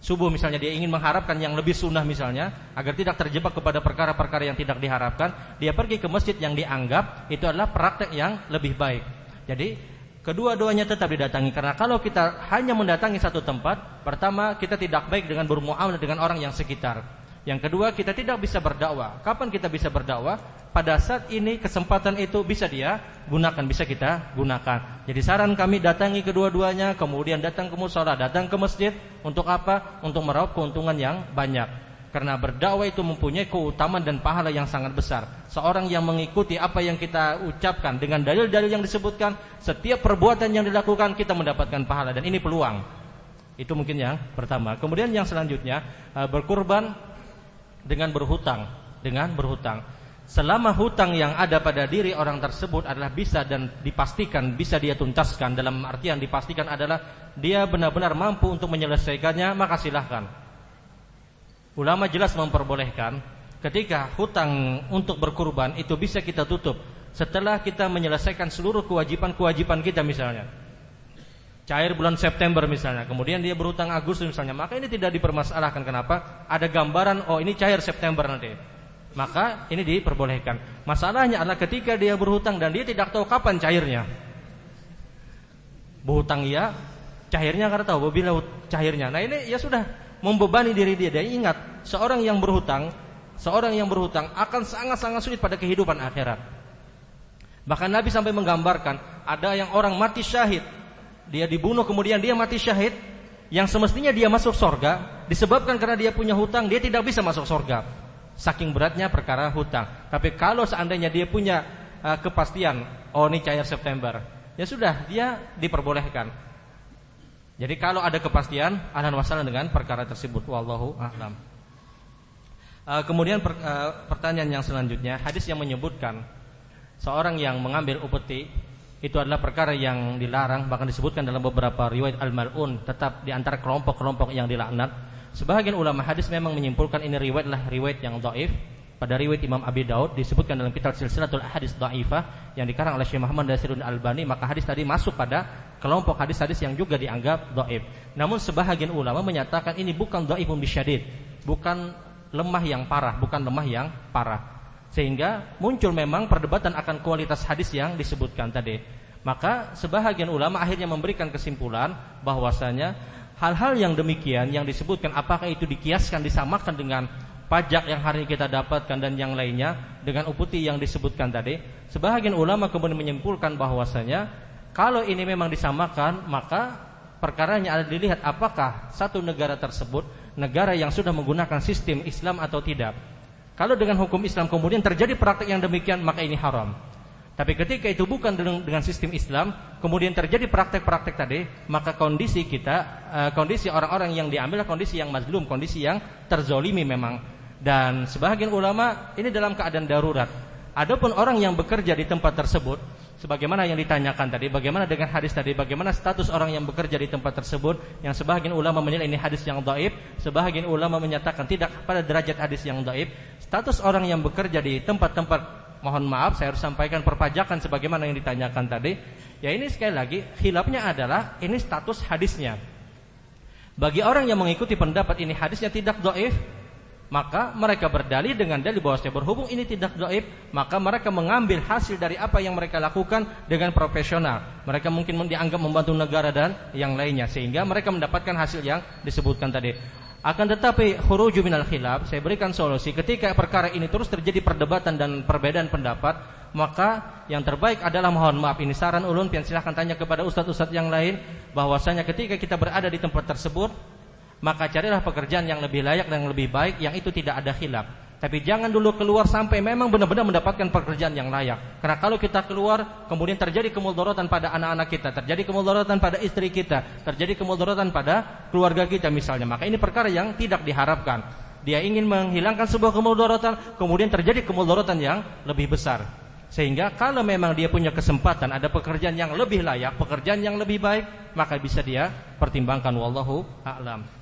[SPEAKER 1] Subuh misalnya dia ingin mengharapkan yang lebih sunnah misalnya agar tidak terjebak kepada perkara-perkara yang tidak diharapkan. Dia pergi ke masjid yang dianggap itu adalah praktek yang lebih baik. Jadi kedua-duanya tetap didatangi karena kalau kita hanya mendatangi satu tempat pertama kita tidak baik dengan bermuamalah dengan orang yang sekitar yang kedua, kita tidak bisa berdakwah. Kapan kita bisa berdakwah? Pada saat ini kesempatan itu bisa dia gunakan, bisa kita gunakan. Jadi saran kami datangi kedua-duanya, kemudian datang ke musola, datang ke masjid untuk apa? Untuk meraup keuntungan yang banyak. Karena berdakwah itu mempunyai keutamaan dan pahala yang sangat besar. Seorang yang mengikuti apa yang kita ucapkan dengan dalil-dalil yang disebutkan, setiap perbuatan yang dilakukan kita mendapatkan pahala dan ini peluang. Itu mungkin yang pertama. Kemudian yang selanjutnya eh, berkurban dengan berhutang, dengan berhutang. Selama hutang yang ada pada diri orang tersebut adalah bisa dan dipastikan bisa dia tuntaskan dalam artian dipastikan adalah dia benar-benar mampu untuk menyelesaikannya, maka silahkan. Ulama jelas memperbolehkan ketika hutang untuk berkurban itu bisa kita tutup setelah kita menyelesaikan seluruh kewajiban-kewajiban kita misalnya cair bulan September misalnya, kemudian dia berutang Agustus misalnya, maka ini tidak dipermasalahkan. Kenapa? Ada gambaran, oh ini cair September nanti. Maka ini diperbolehkan. Masalahnya adalah ketika dia berhutang dan dia tidak tahu kapan cairnya. Berhutang iya, cairnya karena tahu bila cairnya. Nah ini ya sudah membebani diri dia. Dan ingat, seorang yang berhutang, seorang yang berhutang akan sangat-sangat sulit pada kehidupan akhirat. Bahkan Nabi sampai menggambarkan ada yang orang mati syahid dia dibunuh kemudian dia mati syahid yang semestinya dia masuk sorga disebabkan karena dia punya hutang dia tidak bisa masuk sorga saking beratnya perkara hutang tapi kalau seandainya dia punya uh, kepastian oh ini cair September ya sudah dia diperbolehkan jadi kalau ada kepastian ahlan wasalan dengan perkara tersebut. Wallahu a'lam. Uh, kemudian per, uh, pertanyaan yang selanjutnya hadis yang menyebutkan seorang yang mengambil upeti itu adalah perkara yang dilarang bahkan disebutkan dalam beberapa riwayat al-mal'un tetap di antara kelompok-kelompok yang dilaknat. Sebagian ulama hadis memang menyimpulkan ini riwayat adalah riwayat yang dhaif. Pada riwayat Imam Abi Daud disebutkan dalam kitab Silsilatul Hadis Dhaifah yang dikarang oleh Syekh Muhammad Nasirun Albani maka hadis tadi masuk pada kelompok hadis-hadis yang juga dianggap dhaif. Namun sebahagian ulama menyatakan ini bukan dhaifun bisyadid, bukan lemah yang parah, bukan lemah yang parah. Sehingga muncul memang perdebatan akan kualitas hadis yang disebutkan tadi. Maka sebahagian ulama akhirnya memberikan kesimpulan bahwasanya hal-hal yang demikian yang disebutkan apakah itu dikiaskan disamakan dengan pajak yang hari kita dapatkan dan yang lainnya dengan uputi yang disebutkan tadi. Sebahagian ulama kemudian menyimpulkan bahwasanya kalau ini memang disamakan maka perkaranya ada dilihat apakah satu negara tersebut negara yang sudah menggunakan sistem Islam atau tidak. Kalau dengan hukum Islam kemudian terjadi praktek yang demikian maka ini haram. Tapi ketika itu bukan dengan sistem Islam, kemudian terjadi praktek-praktek tadi, maka kondisi kita, eh, kondisi orang-orang yang diambil kondisi yang mazlum, kondisi yang terzolimi memang. Dan sebagian ulama ini dalam keadaan darurat. Adapun orang yang bekerja di tempat tersebut, sebagaimana yang ditanyakan tadi, bagaimana dengan hadis tadi, bagaimana status orang yang bekerja di tempat tersebut, yang sebagian ulama menilai ini hadis yang dhaif, sebagian ulama menyatakan tidak pada derajat hadis yang dhaif. Status orang yang bekerja di tempat-tempat mohon maaf saya harus sampaikan perpajakan sebagaimana yang ditanyakan tadi. Ya ini sekali lagi khilafnya adalah ini status hadisnya. Bagi orang yang mengikuti pendapat ini hadisnya tidak dhaif, maka mereka berdalih dengan dalil bahwasanya berhubung ini tidak gaib, maka mereka mengambil hasil dari apa yang mereka lakukan dengan profesional. Mereka mungkin dianggap membantu negara dan yang lainnya sehingga mereka mendapatkan hasil yang disebutkan tadi. Akan tetapi khuruju minal khilaf, saya berikan solusi ketika perkara ini terus terjadi perdebatan dan perbedaan pendapat, maka yang terbaik adalah mohon maaf ini saran ulun pian silahkan tanya kepada ustadz-ustadz yang lain bahwasanya ketika kita berada di tempat tersebut maka carilah pekerjaan yang lebih layak dan lebih baik yang itu tidak ada khilaf. Tapi jangan dulu keluar sampai memang benar-benar mendapatkan pekerjaan yang layak. Karena kalau kita keluar kemudian terjadi kemudaratan pada anak-anak kita, terjadi kemudaratan pada istri kita, terjadi kemudaratan pada keluarga kita misalnya, maka ini perkara yang tidak diharapkan. Dia ingin menghilangkan sebuah kemudaratan, kemudian terjadi kemudaratan yang lebih besar. Sehingga kalau memang dia punya kesempatan ada pekerjaan yang lebih layak, pekerjaan yang lebih baik, maka bisa dia pertimbangkan wallahu a'lam.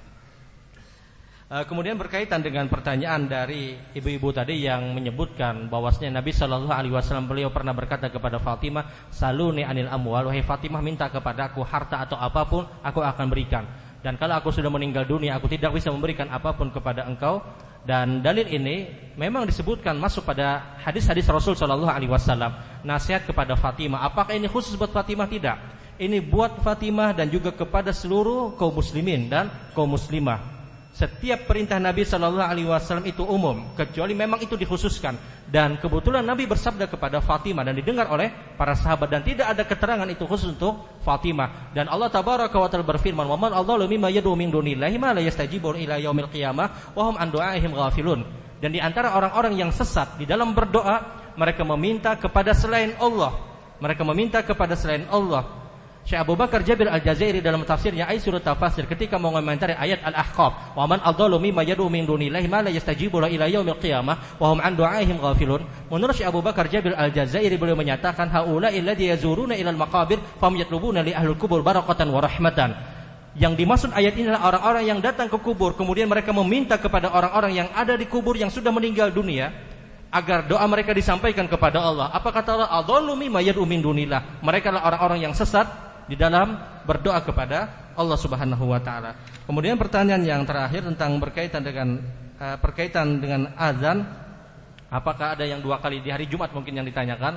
[SPEAKER 1] Eh, kemudian berkaitan dengan pertanyaan dari ibu-ibu tadi yang menyebutkan bahwasanya Nabi Shallallahu Alaihi Wasallam beliau pernah berkata kepada Fatimah, saluni anil amwal, wahai Fatimah minta kepada aku harta atau apa pun, aku akan berikan. Dan kalau aku sudah meninggal dunia, aku tidak bisa memberikan apa pun kepada engkau. Dan dalil ini memang disebutkan masuk pada hadis-hadis Rasul Shallallahu Alaihi Wasallam. Nasihat kepada Fatimah. Apakah ini khusus buat Fatimah? Tidak. Ini buat Fatimah dan juga kepada seluruh kaum muslimin dan kaum muslimah setiap perintah Nabi Shallallahu Alaihi Wasallam itu umum, kecuali memang itu dikhususkan. Dan kebetulan Nabi bersabda kepada Fatimah dan didengar oleh para sahabat dan tidak ada keterangan itu khusus untuk Fatimah. Dan Allah Taala berfirman, "Wa man adzalu mimma yad'u min dunillahi ma la yastajibu ila yaumil qiyamah wa hum an du'aihim ghafilun." Dan di antara orang-orang yang sesat di dalam berdoa, mereka meminta kepada selain Allah. Mereka meminta kepada selain Allah Syekh Abu Bakar Jabir Al-Jazairi dalam tafsirnya ayat surat tafsir ketika mengomentari ayat Al-Ahqaf, "Wa man adzalu mimma yad'u min dunillahi ma la yastajibu ila yaumil qiyamah wa hum an du'aihim ghafilun." Menurut Syekh Abu Bakar Jabir Al-Jazairi beliau menyatakan, "Haula alladhi yazuruna ila al-maqabir fam yatlubuna li ahli kubur barakatan wa rahmatan." Yang dimaksud ayat ini adalah orang-orang yang datang ke kubur kemudian mereka meminta kepada orang-orang yang ada di kubur yang sudah meninggal dunia agar doa mereka disampaikan kepada Allah. Apa kata Allah? Adzalu mimma yad'u min dunillah. Mereka adalah orang-orang yang sesat di dalam berdoa kepada Allah Subhanahu wa taala. Kemudian pertanyaan yang terakhir tentang berkaitan dengan uh, dengan azan, apakah ada yang dua kali di hari Jumat mungkin yang ditanyakan?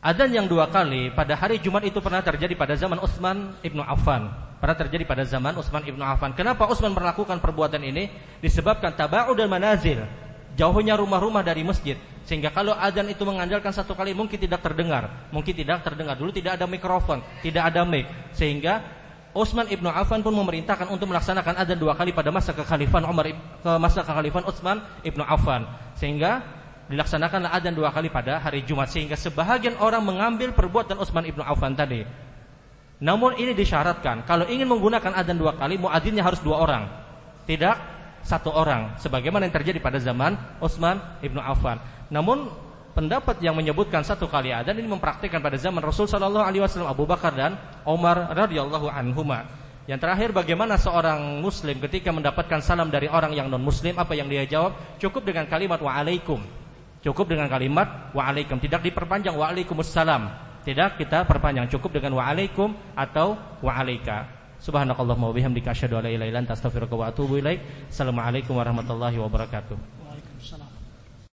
[SPEAKER 1] Azan yang dua kali pada hari Jumat itu pernah terjadi pada zaman Utsman ibnu Affan. Pernah terjadi pada zaman Utsman ibnu Affan. Kenapa Utsman melakukan perbuatan ini? Disebabkan tabau dan manazil, jauhnya rumah-rumah dari masjid. Sehingga kalau adzan itu mengandalkan satu kali mungkin tidak terdengar, mungkin tidak terdengar. Dulu tidak ada mikrofon, tidak ada mic, sehingga Utsman ibnu Affan pun memerintahkan untuk melaksanakan adzan dua kali pada masa kekhalifahan Umar ke masa kekhalifahan Utsman ibnu Affan, sehingga dilaksanakanlah adzan dua kali pada hari Jumat sehingga sebahagian orang mengambil perbuatan Utsman ibnu Affan tadi. Namun ini disyaratkan kalau ingin menggunakan adzan dua kali muadzinnya harus dua orang, tidak satu orang, sebagaimana yang terjadi pada zaman Utsman ibnu Affan. Namun pendapat yang menyebutkan satu kali adzan ini mempraktikkan pada zaman Rasul Shallallahu Alaihi Wasallam Abu Bakar dan Umar radhiyallahu anhuma. Yang terakhir bagaimana seorang muslim ketika mendapatkan salam dari orang yang non muslim apa yang dia jawab? Cukup dengan kalimat waalaikum. Cukup dengan kalimat waalaikum, tidak diperpanjang waalaikumsalam. Tidak kita perpanjang, cukup dengan waalaikum atau waalaika. Subhanakallahumma wa bihamdika asyhadu an la ilaha illa anta astaghfiruka wa atubu ilaik. Assalamualaikum warahmatullahi wabarakatuh.